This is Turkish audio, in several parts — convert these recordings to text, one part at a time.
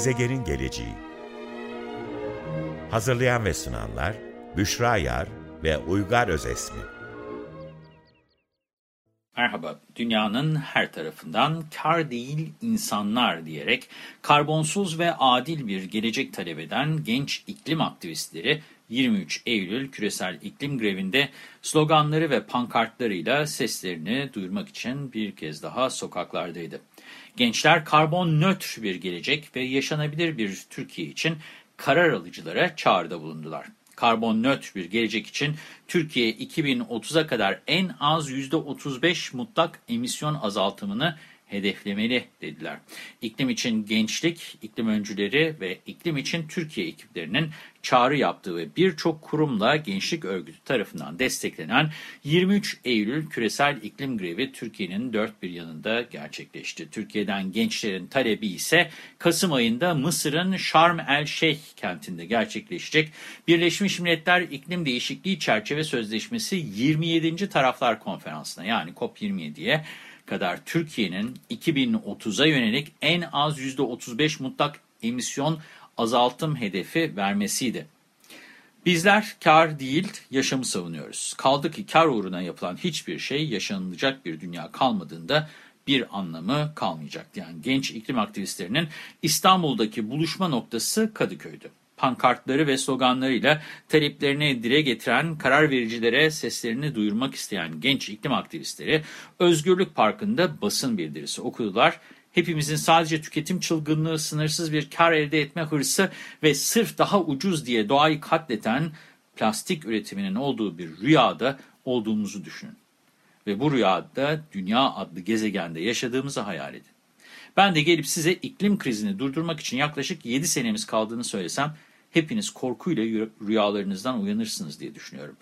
Gezegenin geleceği Hazırlayan ve sunanlar Büşra Yar ve Uygar Özesmi Merhaba, dünyanın her tarafından kar değil insanlar diyerek karbonsuz ve adil bir gelecek talep eden genç iklim aktivistleri 23 Eylül küresel iklim grevinde sloganları ve pankartlarıyla seslerini duyurmak için bir kez daha sokaklardaydı. Gençler karbon nötr bir gelecek ve yaşanabilir bir Türkiye için karar alıcılara çağrıda bulundular. Karbon nötr bir gelecek için Türkiye 2030'a kadar en az %35 mutlak emisyon azaltımını hedeflemeli dediler. İklim için gençlik, iklim öncüleri ve iklim için Türkiye ekiplerinin çağrı yaptığı ve birçok kurumla gençlik örgütü tarafından desteklenen 23 Eylül küresel iklim grevi Türkiye'nin dört bir yanında gerçekleşti. Türkiye'den gençlerin talebi ise Kasım ayında Mısır'ın Şarm el Şeyh kentinde gerçekleşecek Birleşmiş Milletler İklim Değişikliği Çerçeve Sözleşmesi 27. Taraflar Konferansı'na yani COP27'ye kadar Türkiye'nin 2030'a yönelik en az %35 mutlak emisyon azaltım hedefi vermesiydi. Bizler kar değil yaşamı savunuyoruz. Kaldı ki kar uğruna yapılan hiçbir şey yaşanılacak bir dünya kalmadığında bir anlamı kalmayacak. Yani genç iklim aktivistlerinin İstanbul'daki buluşma noktası Kadıköy'dü pankartları ve sloganlarıyla taleplerini dile getiren, karar vericilere seslerini duyurmak isteyen genç iklim aktivistleri Özgürlük Parkı'nda basın bildirisi okudular. Hepimizin sadece tüketim çılgınlığı, sınırsız bir kar elde etme hırsı ve sırf daha ucuz diye doğayı katleten plastik üretiminin olduğu bir rüyada olduğumuzu düşünün. Ve bu rüyada Dünya adlı gezegende yaşadığımızı hayal edin. Ben de gelip size iklim krizini durdurmak için yaklaşık 7 senemiz kaldığını söylesem hepiniz korkuyla rüyalarınızdan uyanırsınız diye düşünüyorum.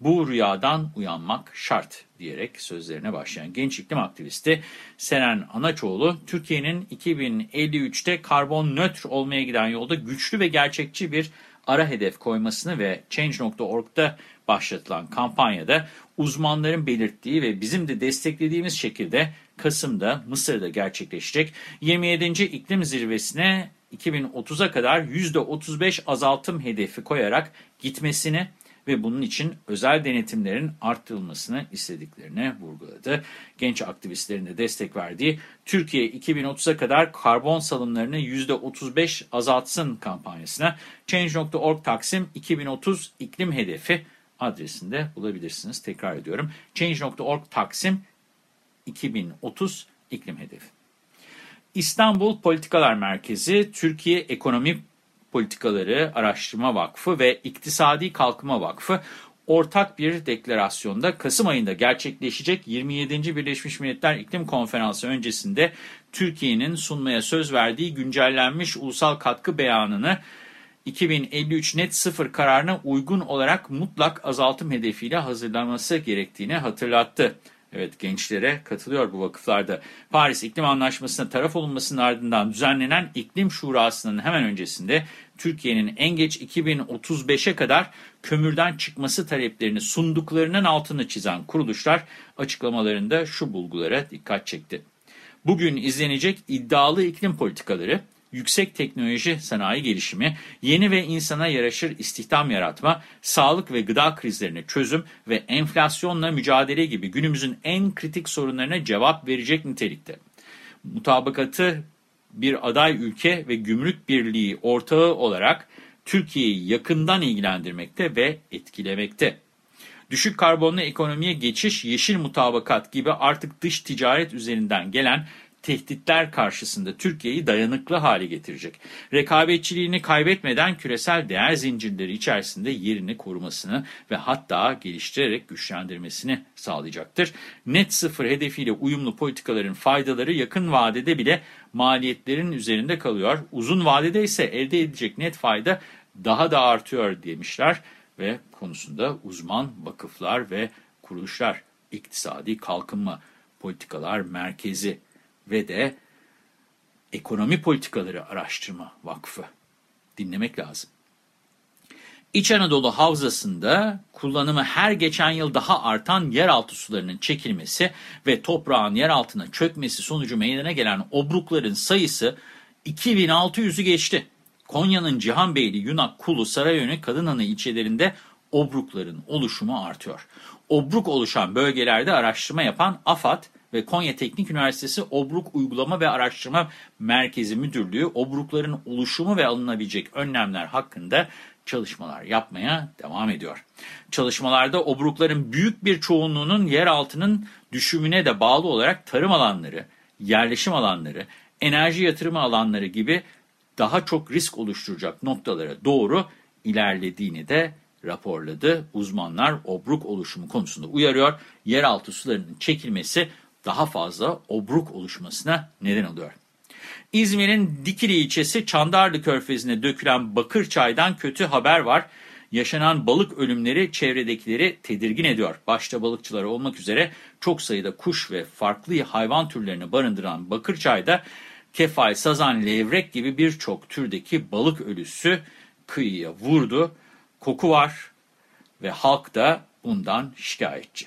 Bu rüyadan uyanmak şart diyerek sözlerine başlayan genç iklim aktivisti Seren Anaçoğlu, Türkiye'nin 2053'te karbon nötr olmaya giden yolda güçlü ve gerçekçi bir ara hedef koymasını ve Change.org'da başlatılan kampanyada uzmanların belirttiği ve bizim de desteklediğimiz şekilde Kasım'da Mısır'da gerçekleşecek 27. iklim zirvesine 2030'a kadar %35 azaltım hedefi koyarak gitmesini ve bunun için özel denetimlerin arttırılmasını istediklerini vurguladı. Genç aktivistlerin de destek verdiği Türkiye 2030'a kadar karbon salımlarını %35 azaltsın kampanyasına Change.org Taksim 2030 iklim hedefi adresinde bulabilirsiniz. Tekrar ediyorum. Change.org Taksim 2030 iklim hedefi. İstanbul Politikalar Merkezi, Türkiye Ekonomi Politikaları Araştırma Vakfı ve İktisadi Kalkınma Vakfı ortak bir deklarasyonda Kasım ayında gerçekleşecek 27. Birleşmiş Milletler İklim Konferansı öncesinde Türkiye'nin sunmaya söz verdiği güncellenmiş ulusal katkı beyanını 2053 net sıfır kararına uygun olarak mutlak azaltım hedefiyle hazırlanması gerektiğini hatırlattı. Evet gençlere katılıyor bu vakıflarda. Paris İklim Anlaşması'na taraf olunmasının ardından düzenlenen İklim Şurası'nın hemen öncesinde Türkiye'nin en geç 2035'e kadar kömürden çıkması taleplerini sunduklarının altını çizen kuruluşlar açıklamalarında şu bulgulara dikkat çekti. Bugün izlenecek iddialı iklim politikaları yüksek teknoloji sanayi gelişimi, yeni ve insana yaraşır istihdam yaratma, sağlık ve gıda krizlerine çözüm ve enflasyonla mücadele gibi günümüzün en kritik sorunlarına cevap verecek nitelikte. Mutabakatı bir aday ülke ve gümrük birliği ortağı olarak Türkiye'yi yakından ilgilendirmekte ve etkilemekte. Düşük karbonlu ekonomiye geçiş, yeşil mutabakat gibi artık dış ticaret üzerinden gelen tehditler karşısında Türkiye'yi dayanıklı hale getirecek. Rekabetçiliğini kaybetmeden küresel değer zincirleri içerisinde yerini korumasını ve hatta geliştirerek güçlendirmesini sağlayacaktır. Net sıfır hedefiyle uyumlu politikaların faydaları yakın vadede bile maliyetlerin üzerinde kalıyor. Uzun vadede ise elde edecek net fayda daha da artıyor demişler ve konusunda uzman vakıflar ve kuruluşlar iktisadi kalkınma politikalar merkezi ve de Ekonomi Politikaları Araştırma Vakfı. Dinlemek lazım. İç Anadolu Havzası'nda kullanımı her geçen yıl daha artan yeraltı sularının çekilmesi ve toprağın yer altına çökmesi sonucu meydana gelen obrukların sayısı 2600'ü geçti. Konya'nın Cihanbeyli, Yunak, Kulu, Sarayönü, Kadınhanı ilçelerinde obrukların oluşumu artıyor. Obruk oluşan bölgelerde araştırma yapan AFAD ve Konya Teknik Üniversitesi Obruk Uygulama ve Araştırma Merkezi Müdürlüğü obrukların oluşumu ve alınabilecek önlemler hakkında çalışmalar yapmaya devam ediyor. Çalışmalarda obrukların büyük bir çoğunluğunun yer altının düşümüne de bağlı olarak tarım alanları, yerleşim alanları, enerji yatırımı alanları gibi daha çok risk oluşturacak noktalara doğru ilerlediğini de raporladı. Uzmanlar obruk oluşumu konusunda uyarıyor. Yeraltı sularının çekilmesi daha fazla obruk oluşmasına neden oluyor. İzmir'in Dikili ilçesi Çandarlı Körfezi'ne dökülen bakır çaydan kötü haber var. Yaşanan balık ölümleri çevredekileri tedirgin ediyor. Başta balıkçılar olmak üzere çok sayıda kuş ve farklı hayvan türlerini barındıran bakır çayda kefal, sazan, levrek gibi birçok türdeki balık ölüsü kıyıya vurdu. Koku var ve halk da bundan şikayetçi.